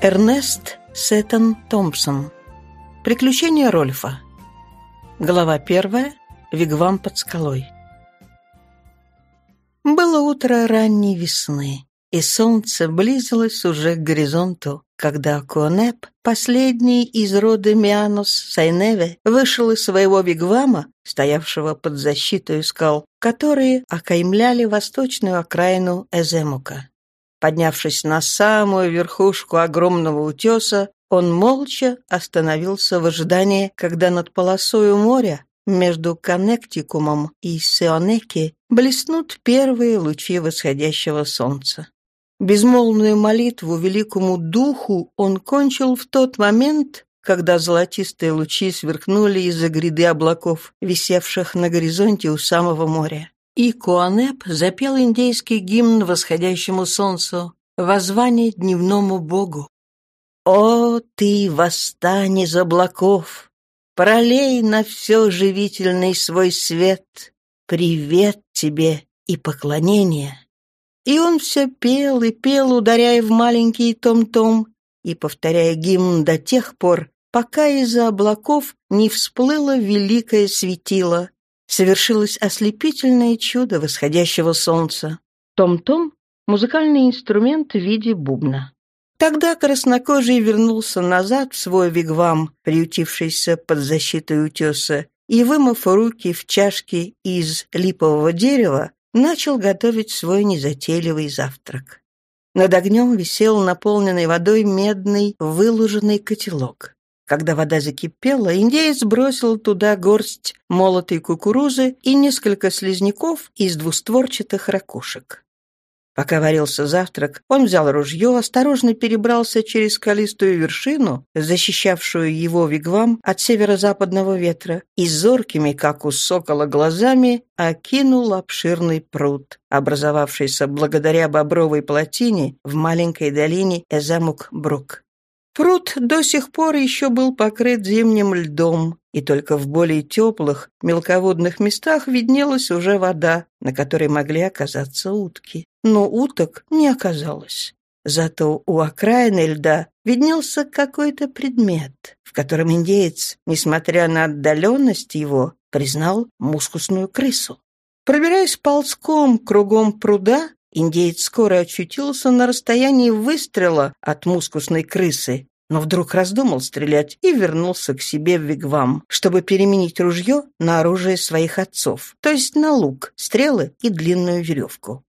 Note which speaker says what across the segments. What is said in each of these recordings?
Speaker 1: Эрнест Сеттон Томпсон. Приключения Рольфа. Глава первая. Вигвам под скалой. Было утро ранней весны, и солнце близилось уже к горизонту, когда Куанеп, последний из рода Мианус Сайневе, вышел из своего вигвама, стоявшего под защитой скал, которые окаймляли восточную окраину Эземука. Поднявшись на самую верхушку огромного утеса, он молча остановился в ожидании, когда над полосою моря между Коннектикумом и Сеонеки блеснут первые лучи восходящего солнца. Безмолвную молитву великому духу он кончил в тот момент, когда золотистые лучи сверкнули из-за гряды облаков, висевших на горизонте у самого моря. И Куанеп запел индейский гимн восходящему солнцу, воззвание дневному богу. «О, ты, восстань из облаков, пролей на все живительный свой свет, привет тебе и поклонение!» И он все пел и пел, ударяя в маленький том-том и повторяя гимн до тех пор, пока из-за облаков не всплыло великое светило, совершилось ослепительное чудо восходящего солнца. Том-том — музыкальный инструмент в виде бубна. Тогда краснокожий вернулся назад в свой вигвам, приютившийся под защитой утеса, и, вымыв руки в чашке из липового дерева, начал готовить свой незатейливый завтрак. Над огнем висел наполненный водой медный выложенный котелок. Когда вода закипела, индеец бросил туда горсть молотой кукурузы и несколько слизняков из двустворчатых ракушек. Пока варился завтрак, он взял ружье, осторожно перебрался через скалистую вершину, защищавшую его вигвам от северо-западного ветра, и зоркими, как у сокола, глазами окинул обширный пруд, образовавшийся благодаря бобровой плотине в маленькой долине Эзамук-Брук. Пруд до сих пор еще был покрыт зимним льдом, и только в более теплых, мелководных местах виднелась уже вода, на которой могли оказаться утки. Но уток не оказалось. Зато у окраины льда виднелся какой-то предмет, в котором индеец, несмотря на отдаленность его, признал мускусную крысу. Пробираясь ползком кругом пруда, Индеец скоро очутился на расстоянии выстрела от мускусной крысы, но вдруг раздумал стрелять и вернулся к себе в вигвам, чтобы переменить ружье на оружие своих отцов, то есть на лук, стрелы и длинную веревку.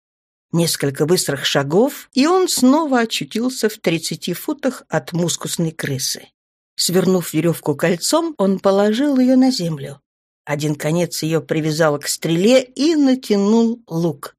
Speaker 1: Несколько быстрых шагов, и он снова очутился в тридцати футах от мускусной крысы. Свернув веревку кольцом, он положил ее на землю. Один конец ее привязал к стреле и натянул лук.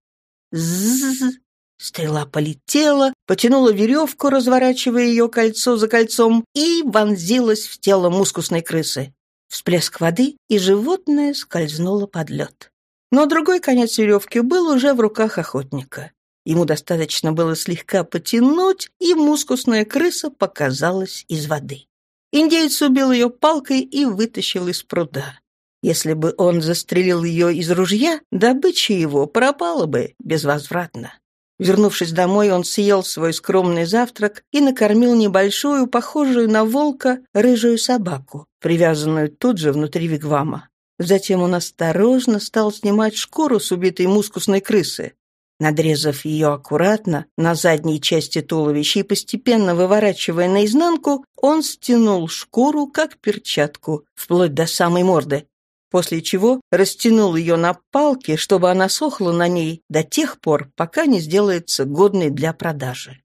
Speaker 1: Ззз! Стрела полетела, потянула веревку, разворачивая ее кольцо за кольцом, и вонзилась в тело мускусной крысы. Всплеск воды, и животное скользнуло под лед. Но другой конец веревки был уже в руках охотника. Ему достаточно было слегка потянуть, и мускусная крыса показалась из воды. Индеец убил ее палкой и вытащил из пруда. Если бы он застрелил ее из ружья, добыча его пропала бы безвозвратно. Вернувшись домой, он съел свой скромный завтрак и накормил небольшую, похожую на волка, рыжую собаку, привязанную тут же внутри вигвама. Затем он осторожно стал снимать шкуру с убитой мускусной крысы. Надрезав ее аккуратно на задней части туловища и постепенно выворачивая наизнанку, он стянул шкуру, как перчатку, вплоть до самой морды, после чего растянул ее на палке, чтобы она сохла на ней до тех пор, пока не сделается годной для продажи.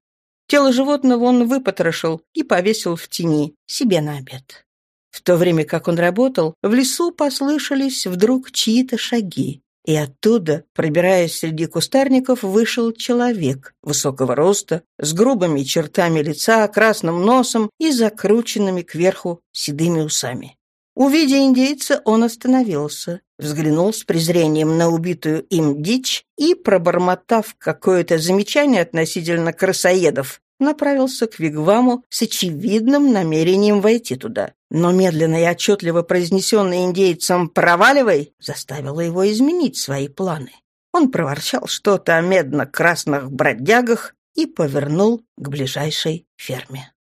Speaker 1: Тело животного он выпотрошил и повесил в тени себе на обед. В то время как он работал, в лесу послышались вдруг чьи-то шаги, и оттуда, пробираясь среди кустарников, вышел человек высокого роста, с грубыми чертами лица, красным носом и закрученными кверху седыми усами. Увидя индейца, он остановился, взглянул с презрением на убитую им дичь и, пробормотав какое-то замечание относительно красоедов, направился к Вигваму с очевидным намерением войти туда. Но медленно и отчетливо произнесенный индейцем «проваливай» заставило его изменить свои планы. Он проворчал что-то о медно-красных бродягах и повернул к ближайшей ферме.